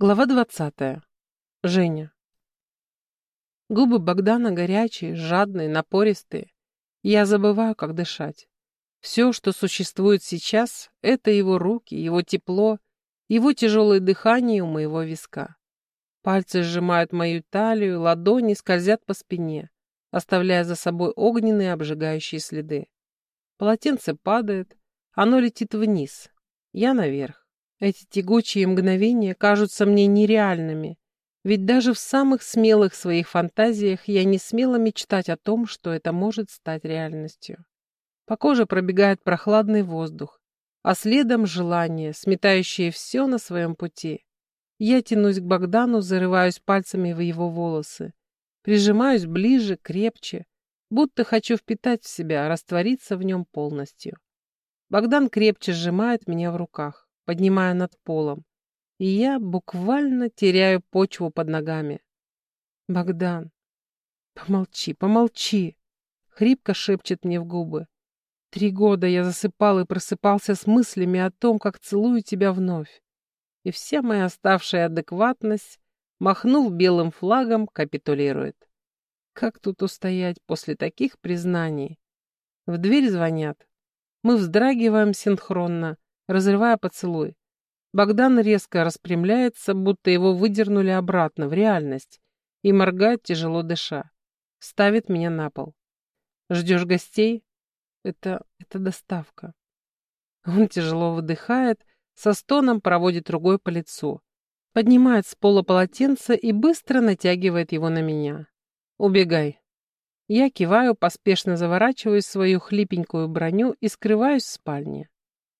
Глава двадцатая. Женя. Губы Богдана горячие, жадные, напористые. Я забываю, как дышать. Все, что существует сейчас, это его руки, его тепло, его тяжелое дыхание у моего виска. Пальцы сжимают мою талию, ладони скользят по спине, оставляя за собой огненные обжигающие следы. Полотенце падает, оно летит вниз, я наверх. Эти тягучие мгновения кажутся мне нереальными, ведь даже в самых смелых своих фантазиях я не смела мечтать о том, что это может стать реальностью. По коже пробегает прохладный воздух, а следом желание, сметающее все на своем пути. Я тянусь к Богдану, зарываюсь пальцами в его волосы, прижимаюсь ближе, крепче, будто хочу впитать в себя, раствориться в нем полностью. Богдан крепче сжимает меня в руках поднимая над полом, и я буквально теряю почву под ногами. «Богдан, помолчи, помолчи!» — хрипко шепчет мне в губы. Три года я засыпал и просыпался с мыслями о том, как целую тебя вновь. И вся моя оставшая адекватность, махнув белым флагом, капитулирует. Как тут устоять после таких признаний? В дверь звонят. Мы вздрагиваем синхронно, разрывая поцелуй. Богдан резко распрямляется, будто его выдернули обратно, в реальность, и моргает, тяжело дыша. Ставит меня на пол. «Ждешь гостей?» «Это... это доставка». Он тяжело выдыхает, со стоном проводит рукой по лицу. Поднимает с пола полотенце и быстро натягивает его на меня. «Убегай». Я киваю, поспешно заворачиваюсь в свою хлипенькую броню и скрываюсь в спальне.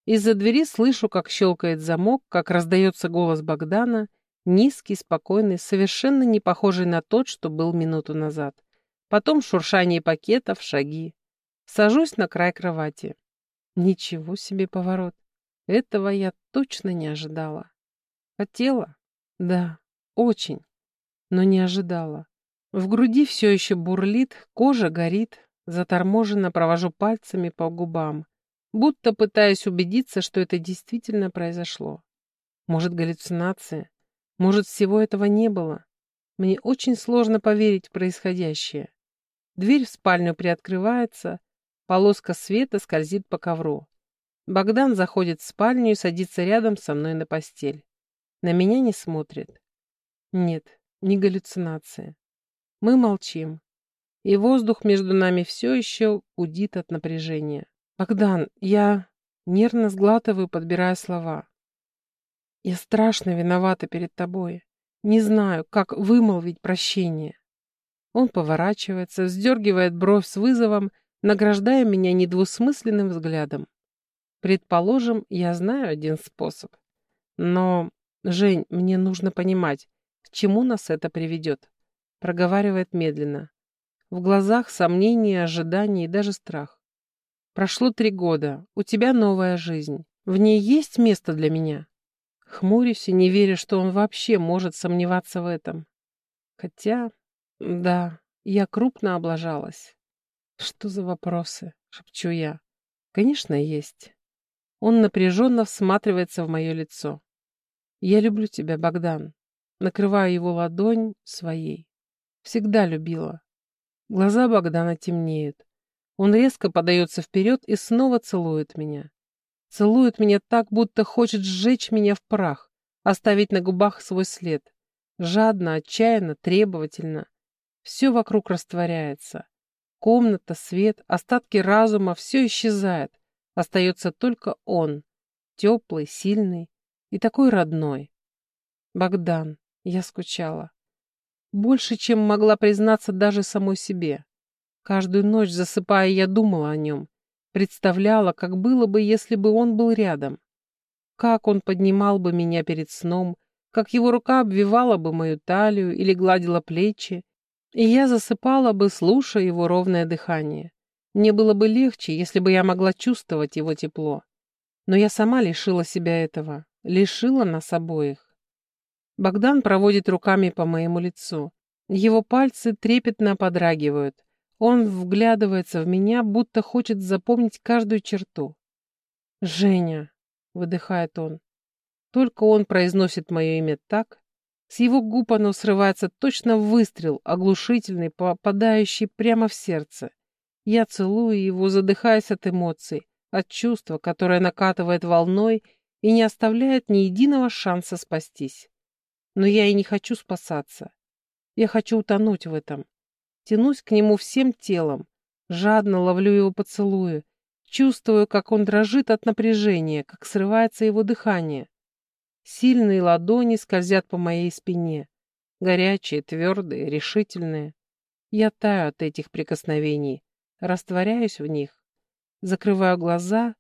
Из-за двери слышу, как щелкает замок, как раздается голос Богдана, низкий, спокойный, совершенно не похожий на тот, что был минуту назад. Потом шуршание пакетов, шаги. Сажусь на край кровати. Ничего себе поворот. Этого я точно не ожидала. Хотела? Да, очень. Но не ожидала. В груди все еще бурлит, кожа горит. Заторможенно провожу пальцами по губам будто пытаясь убедиться, что это действительно произошло. Может, галлюцинация? Может, всего этого не было? Мне очень сложно поверить в происходящее. Дверь в спальню приоткрывается, полоска света скользит по ковру. Богдан заходит в спальню и садится рядом со мной на постель. На меня не смотрит. Нет, не галлюцинация. Мы молчим. И воздух между нами все еще удит от напряжения. «Богдан, я...» Нервно сглатываю, подбирая слова. «Я страшно виновата перед тобой. Не знаю, как вымолвить прощение». Он поворачивается, вздергивает бровь с вызовом, награждая меня недвусмысленным взглядом. Предположим, я знаю один способ. Но, Жень, мне нужно понимать, к чему нас это приведет. Проговаривает медленно. В глазах сомнения, ожидания и даже страх. Прошло три года, у тебя новая жизнь. В ней есть место для меня? Хмурюсь и не верю, что он вообще может сомневаться в этом. Хотя, да, я крупно облажалась. Что за вопросы? Шепчу я. Конечно, есть. Он напряженно всматривается в мое лицо. Я люблю тебя, Богдан. Накрываю его ладонь своей. Всегда любила. Глаза Богдана темнеют. Он резко подается вперед и снова целует меня. Целует меня так, будто хочет сжечь меня в прах, оставить на губах свой след. Жадно, отчаянно, требовательно. Все вокруг растворяется. Комната, свет, остатки разума, все исчезает. Остается только он, теплый, сильный и такой родной. Богдан, я скучала. Больше, чем могла признаться даже самой себе. Каждую ночь, засыпая, я думала о нем. Представляла, как было бы, если бы он был рядом. Как он поднимал бы меня перед сном, как его рука обвивала бы мою талию или гладила плечи, и я засыпала бы, слушая его ровное дыхание. Мне было бы легче, если бы я могла чувствовать его тепло. Но я сама лишила себя этого, лишила нас обоих. Богдан проводит руками по моему лицу. Его пальцы трепетно подрагивают. Он вглядывается в меня, будто хочет запомнить каждую черту. «Женя!» — выдыхает он. Только он произносит мое имя так, С его губ оно срывается точно выстрел, оглушительный, попадающий прямо в сердце. Я целую его, задыхаясь от эмоций, от чувства, которое накатывает волной и не оставляет ни единого шанса спастись. Но я и не хочу спасаться. Я хочу утонуть в этом. Тянусь к нему всем телом, жадно ловлю его поцелуи, чувствую, как он дрожит от напряжения, как срывается его дыхание. Сильные ладони скользят по моей спине, горячие, твердые, решительные. Я таю от этих прикосновений, растворяюсь в них, закрываю глаза,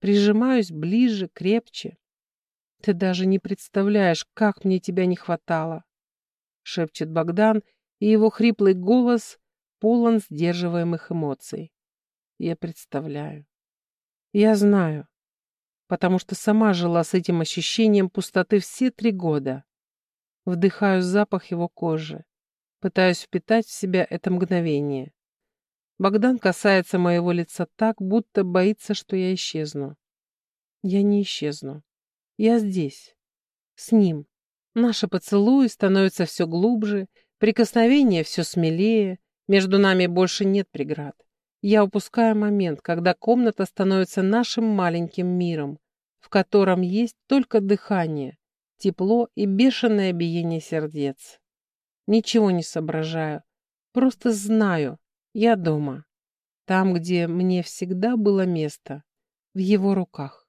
прижимаюсь ближе, крепче. Ты даже не представляешь, как мне тебя не хватало, шепчет Богдан, и его хриплый голос полон сдерживаемых эмоций. Я представляю. Я знаю, потому что сама жила с этим ощущением пустоты все три года. Вдыхаю запах его кожи, пытаюсь впитать в себя это мгновение. Богдан касается моего лица так, будто боится, что я исчезну. Я не исчезну. Я здесь. С ним. Наши поцелуи становятся все глубже, прикосновения все смелее, между нами больше нет преград. Я упускаю момент, когда комната становится нашим маленьким миром, в котором есть только дыхание, тепло и бешеное биение сердец. Ничего не соображаю, просто знаю, я дома. Там, где мне всегда было место, в его руках.